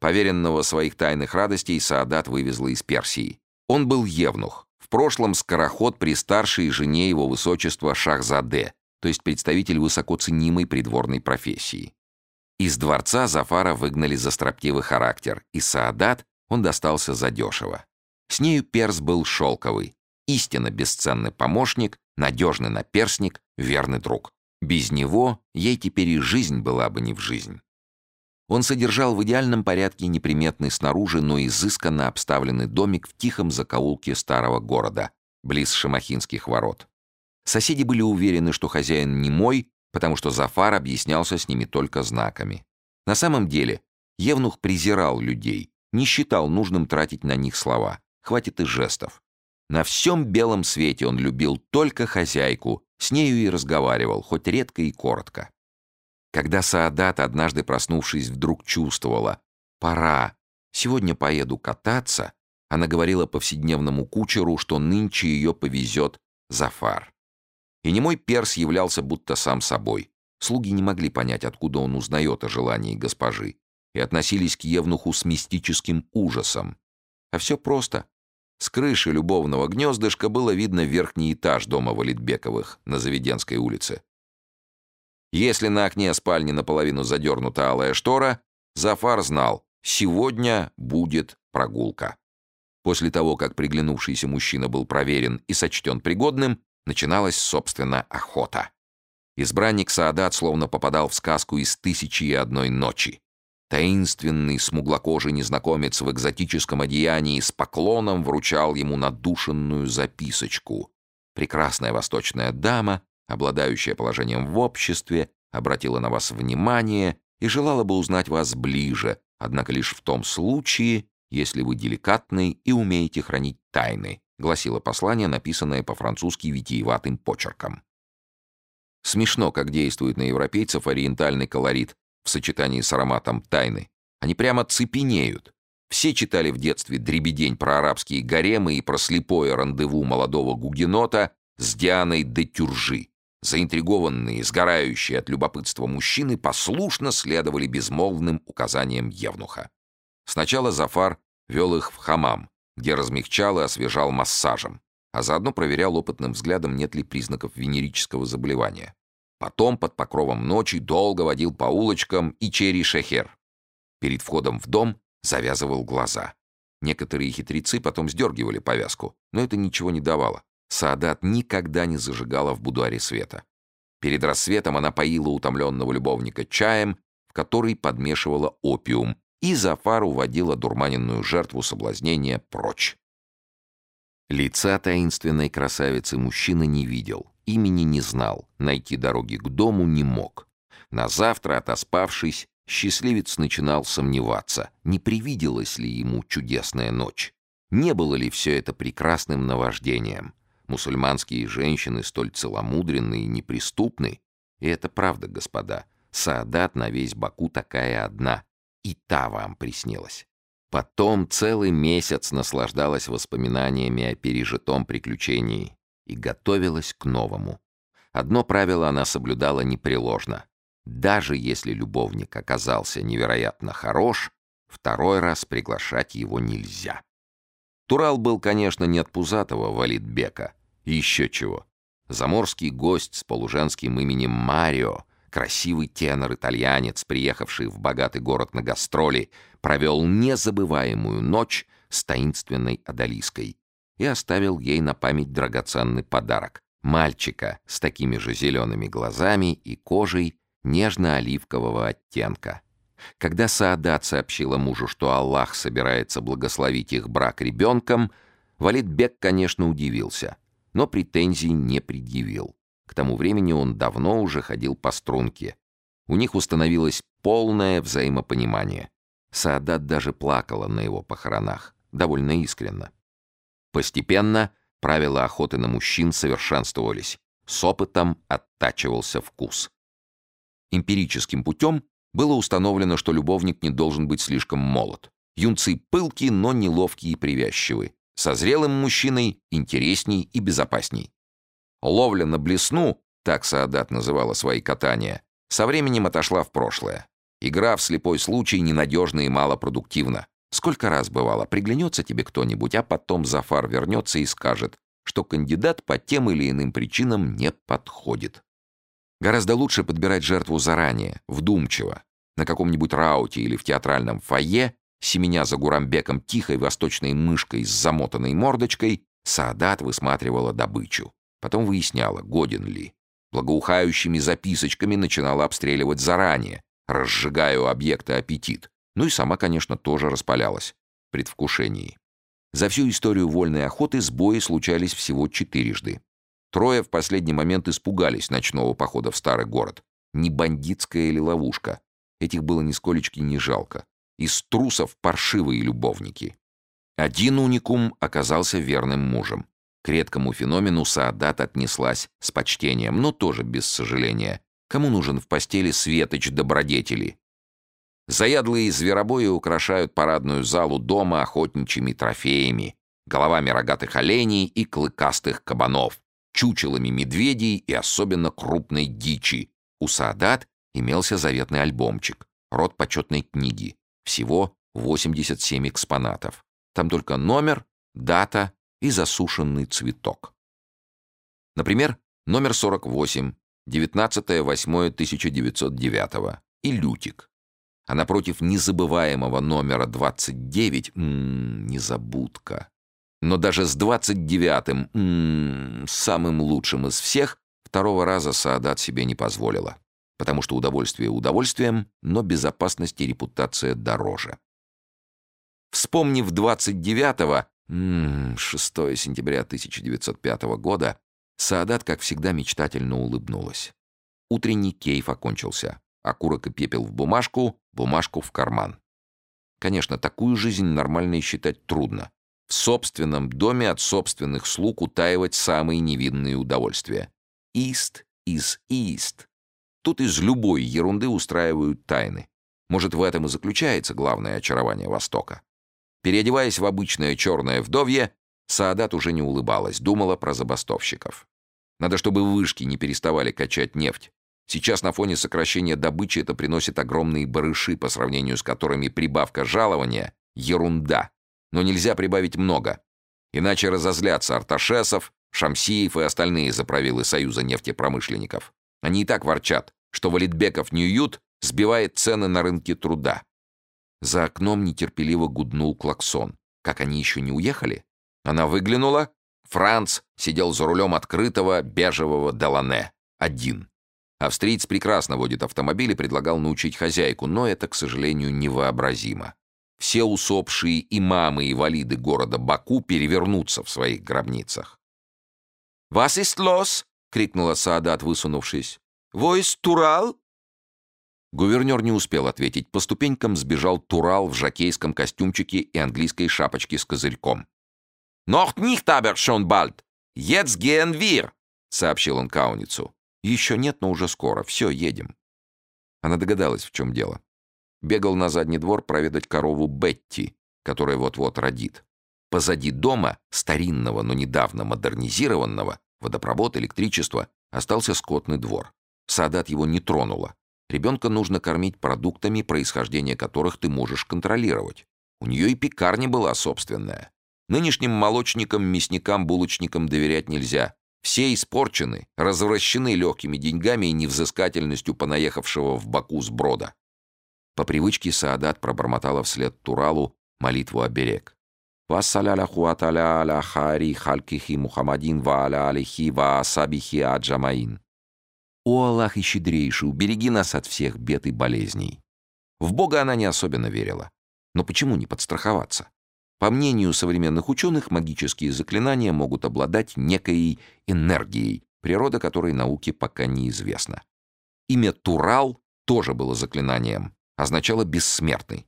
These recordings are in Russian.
Поверенного своих тайных радостей Саадат вывезла из Персии. Он был евнух, в прошлом скороход при старшей жене его высочества Шахзаде, то есть представитель высоко ценимой придворной профессии. Из дворца Зафара выгнали за строптивый характер, и Саадат он достался задешево. С нею перс был шелковый, истинно бесценный помощник, надежный наперсник, верный друг. Без него ей теперь и жизнь была бы не в жизнь. Он содержал в идеальном порядке неприметный снаружи, но изысканно обставленный домик в тихом закоулке старого города, близ Шамахинских ворот. Соседи были уверены, что хозяин не мой, потому что Зафар объяснялся с ними только знаками. На самом деле, Евнух презирал людей, не считал нужным тратить на них слова, хватит и жестов. На всем белом свете он любил только хозяйку, с нею и разговаривал, хоть редко и коротко. Когда Саадат, однажды проснувшись, вдруг чувствовала «пора, сегодня поеду кататься», она говорила повседневному кучеру, что нынче ее повезет Зафар. И немой перс являлся будто сам собой. Слуги не могли понять, откуда он узнает о желании госпожи, и относились к Евнуху с мистическим ужасом. А все просто. С крыши любовного гнездышка было видно верхний этаж дома Валитбековых на Заведенской улице. Если на окне спальни наполовину задернута алая штора, Зафар знал, сегодня будет прогулка. После того, как приглянувшийся мужчина был проверен и сочтен пригодным, начиналась, собственно, охота. Избранник Саадат словно попадал в сказку из «Тысячи и одной ночи». Таинственный смуглокожий незнакомец в экзотическом одеянии с поклоном вручал ему надушенную записочку. Прекрасная восточная дама обладающая положением в обществе, обратила на вас внимание и желала бы узнать вас ближе, однако лишь в том случае, если вы деликатны и умеете хранить тайны, гласило послание, написанное по-французски витиеватым почерком. Смешно, как действует на европейцев ориентальный колорит в сочетании с ароматом тайны. Они прямо цепенеют. Все читали в детстве дребедень про арабские гаремы и про слепое рандеву молодого гугенота с Дианой де Тюржи. Заинтригованные, сгорающие от любопытства мужчины послушно следовали безмолвным указаниям Евнуха. Сначала Зафар вел их в хамам, где размягчал и освежал массажем, а заодно проверял опытным взглядом, нет ли признаков венерического заболевания. Потом под покровом ночи долго водил по улочкам и Чери-Шехер. Перед входом в дом завязывал глаза. Некоторые хитрецы потом сдергивали повязку, но это ничего не давало. Саадат никогда не зажигала в будуаре света. Перед рассветом она поила утомленного любовника чаем, в который подмешивала опиум, и Зафар уводила дурманенную жертву соблазнения прочь. Лица таинственной красавицы мужчина не видел, имени не знал, найти дороги к дому не мог. На завтра, отоспавшись, счастливец начинал сомневаться, не привиделась ли ему чудесная ночь. Не было ли все это прекрасным наваждением? Мусульманские женщины столь целомудренные и неприступны. И это правда, господа. Саадат на весь Баку такая одна. И та вам приснилась. Потом целый месяц наслаждалась воспоминаниями о пережитом приключении и готовилась к новому. Одно правило она соблюдала непреложно. Даже если любовник оказался невероятно хорош, второй раз приглашать его нельзя. Турал был, конечно, не от пузатого Валидбека, и еще чего. Заморский гость с полуженским именем Марио, красивый тенор-итальянец, приехавший в богатый город на гастроли, провел незабываемую ночь с таинственной Адалиской и оставил ей на память драгоценный подарок — мальчика с такими же зелеными глазами и кожей нежно-оливкового оттенка. Когда Саадат сообщила мужу, что Аллах собирается благословить их брак ребенком, Валидбек, конечно, удивился — но претензий не предъявил. К тому времени он давно уже ходил по струнке. У них установилось полное взаимопонимание. Саадат даже плакала на его похоронах, довольно искренно. Постепенно правила охоты на мужчин совершенствовались, с опытом оттачивался вкус. Эмпирическим путем было установлено, что любовник не должен быть слишком молод. Юнцы пылки, но неловкие и привязчивы. Со зрелым мужчиной интересней и безопасней. Ловля на блесну, так Саадат называла свои катания, со временем отошла в прошлое. Игра в слепой случай ненадежна и малопродуктивна. Сколько раз бывало, приглянется тебе кто-нибудь, а потом Зафар вернется и скажет, что кандидат по тем или иным причинам не подходит. Гораздо лучше подбирать жертву заранее, вдумчиво. На каком-нибудь рауте или в театральном фойе, семеня за Гурамбеком тихой восточной мышкой с замотанной мордочкой, Саадат высматривала добычу. Потом выясняла, годен ли. Благоухающими записочками начинала обстреливать заранее, разжигая у объекта аппетит. Ну и сама, конечно, тоже распалялась в предвкушении. За всю историю вольной охоты сбои случались всего четырежды. Трое в последний момент испугались ночного похода в старый город. Не бандитская или ловушка. Этих было нисколечки не жалко. Из трусов паршивые любовники. Один уникум оказался верным мужем. К редкому феномену Саадат отнеслась с почтением, но тоже без сожаления. Кому нужен в постели светоч добродетели? Заядлые зверобои украшают парадную залу дома охотничьими трофеями, головами рогатых оленей и клыкастых кабанов, чучелами медведей и особенно крупной дичи. У Саадат имелся заветный альбомчик, род почетной книги. Всего 87 экспонатов. Там только номер, дата и засушенный цветок. Например, номер 48, 19.08.1909 и лютик а напротив незабываемого номера 29 м-м, незабудка. Но даже с 29-м, м-м, самым лучшим из всех, второго раза Саадат себе не позволила. Потому что удовольствие удовольствием, но безопасность и репутация дороже. Вспомнив 29-го, м-м, 6 сентября 1905 года, Саадат, как всегда, мечтательно улыбнулась. Утренний кейф окончился. Окурок и пепел в бумажку, бумажку в карман. Конечно, такую жизнь нормальной считать трудно. В собственном доме от собственных слуг утаивать самые невинные удовольствия. East is East. Тут из любой ерунды устраивают тайны. Может, в этом и заключается главное очарование Востока. Переодеваясь в обычное черное вдовье, Саадат уже не улыбалась, думала про забастовщиков. Надо, чтобы вышки не переставали качать нефть, Сейчас на фоне сокращения добычи это приносит огромные барыши, по сравнению с которыми прибавка жалования — ерунда. Но нельзя прибавить много. Иначе разозлятся Арташесов, Шамсиев и остальные заправилы Союза нефтепромышленников. Они и так ворчат, что Валитбеков Ньюют сбивает цены на рынке труда. За окном нетерпеливо гуднул клаксон. Как они еще не уехали? Она выглянула. Франц сидел за рулем открытого бежевого Делане. Один. Австриец прекрасно водит автомобиль и предлагал научить хозяйку, но это, к сожалению, невообразимо. Все усопшие имамы и валиды города Баку перевернутся в своих гробницах. «Вас ist los?» — крикнула Саадат, высунувшись. «Войс Турал?» Гувернер не успел ответить. По ступенькам сбежал Турал в жакейском костюмчике и английской шапочке с козырьком. «Noch nicht aber schon bald! Jetzt gehen wir!» — сообщил он Кауницу. Еще нет, но уже скоро. Все, едем. Она догадалась, в чем дело. Бегал на задний двор проведать корову Бетти, которая вот-вот родит. Позади дома, старинного, но недавно модернизированного, водопровод, электричество, остался скотный двор. Садат его не тронула. Ребенка нужно кормить продуктами, происхождение которых ты можешь контролировать. У нее и пекарня была собственная. Нынешним молочникам, мясникам, булочникам доверять нельзя. Все испорчены, развращены легкими деньгами и невзыскательностью понаехавшего в Баку сброда. По привычке Саадат пробормотала вслед Туралу молитву оберег. «Вассаляляху аталя аля хари халькихи Мухаммадин ва аля алихи ва асабихи аджамаин». «О Аллах и щедрейший, убереги нас от всех бед и болезней». В Бога она не особенно верила. Но почему не подстраховаться? По мнению современных ученых, магические заклинания могут обладать некой энергией, природа которой науке пока неизвестна. Имя Турал тоже было заклинанием, означало «бессмертный».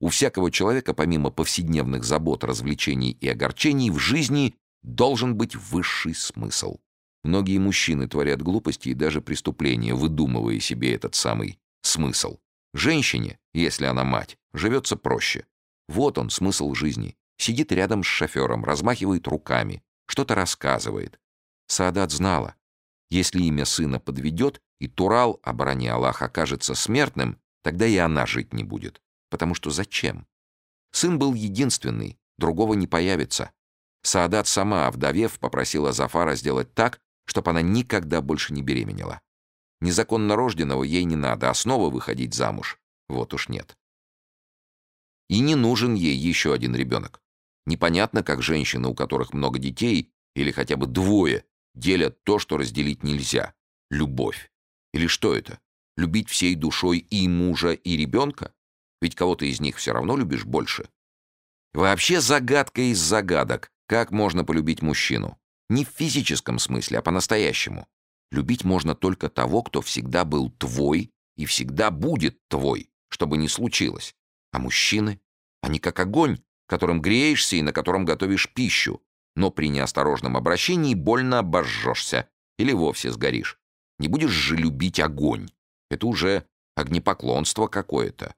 У всякого человека, помимо повседневных забот, развлечений и огорчений, в жизни должен быть высший смысл. Многие мужчины творят глупости и даже преступления, выдумывая себе этот самый смысл. Женщине, если она мать, живется проще. Вот он, смысл жизни. Сидит рядом с шофером, размахивает руками, что-то рассказывает. Саадат знала, если имя сына подведет, и Турал, оборони Аллах, окажется смертным, Тогда и она жить не будет. Потому что зачем? Сын был единственный, другого не появится. Саадат сама, овдовев, попросила Зафара сделать так, чтобы она никогда больше не беременела. Незаконно рожденного ей не надо, а снова выходить замуж. Вот уж нет. И не нужен ей еще один ребенок. Непонятно, как женщины, у которых много детей, или хотя бы двое, делят то, что разделить нельзя. Любовь. Или что это? Любить всей душой и мужа, и ребенка? Ведь кого-то из них все равно любишь больше. Вообще загадка из загадок. Как можно полюбить мужчину? Не в физическом смысле, а по-настоящему. Любить можно только того, кто всегда был твой и всегда будет твой, что бы ни случилось. А мужчины? Они как огонь, которым греешься и на котором готовишь пищу, но при неосторожном обращении больно обожжешься или вовсе сгоришь. Не будешь же любить огонь. Это уже огнепоклонство какое-то.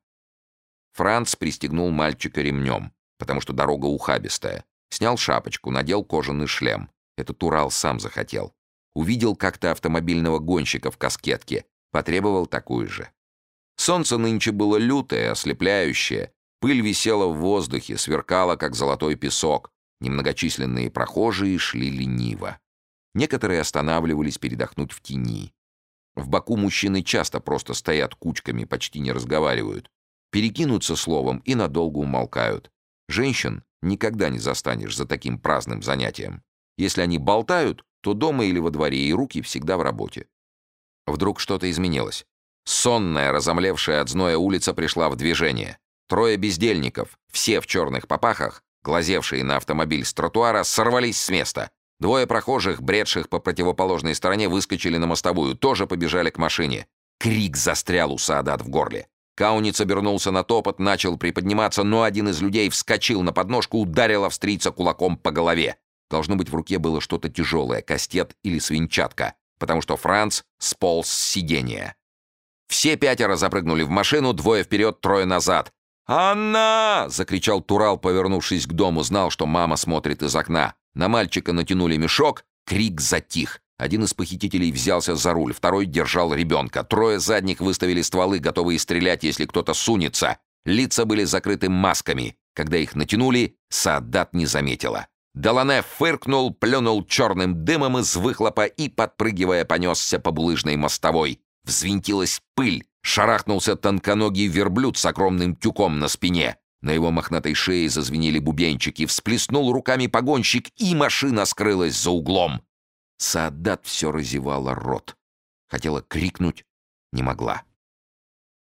Франц пристегнул мальчика ремнем, потому что дорога ухабистая. Снял шапочку, надел кожаный шлем. Этот Урал сам захотел. Увидел как-то автомобильного гонщика в каскетке. Потребовал такую же. Солнце нынче было лютое, ослепляющее. Пыль висела в воздухе, сверкала, как золотой песок. Немногочисленные прохожие шли лениво. Некоторые останавливались передохнуть в тени. В Баку мужчины часто просто стоят кучками, почти не разговаривают. Перекинутся словом и надолго умолкают. Женщин никогда не застанешь за таким праздным занятием. Если они болтают, то дома или во дворе, и руки всегда в работе. Вдруг что-то изменилось. Сонная, разомлевшая от зноя улица пришла в движение. Трое бездельников, все в черных попахах, глазевшие на автомобиль с тротуара, сорвались с места. Двое прохожих, бредших по противоположной стороне, выскочили на мостовую, тоже побежали к машине. Крик застрял у Саадат в горле. Кауниц обернулся на топот, начал приподниматься, но один из людей вскочил на подножку, ударил австрийца кулаком по голове. Должно быть, в руке было что-то тяжелое, кастет или свинчатка, потому что Франц сполз с сиденья. Все пятеро запрыгнули в машину, двое вперед, трое назад. «Анна!» — закричал Турал, повернувшись к дому, знал, что мама смотрит из окна. На мальчика натянули мешок, крик затих. Один из похитителей взялся за руль, второй держал ребенка. Трое задних выставили стволы, готовые стрелять, если кто-то сунется. Лица были закрыты масками. Когда их натянули, Саадат не заметила. Долане фыркнул, плюнул черным дымом из выхлопа и, подпрыгивая, понесся по булыжной мостовой. Взвинтилась пыль, шарахнулся тонконогий верблюд с огромным тюком на спине. На его мохнатой шее зазвенели бубенчики, всплеснул руками погонщик, и машина скрылась за углом. Саадат все разевала рот. Хотела крикнуть, не могла.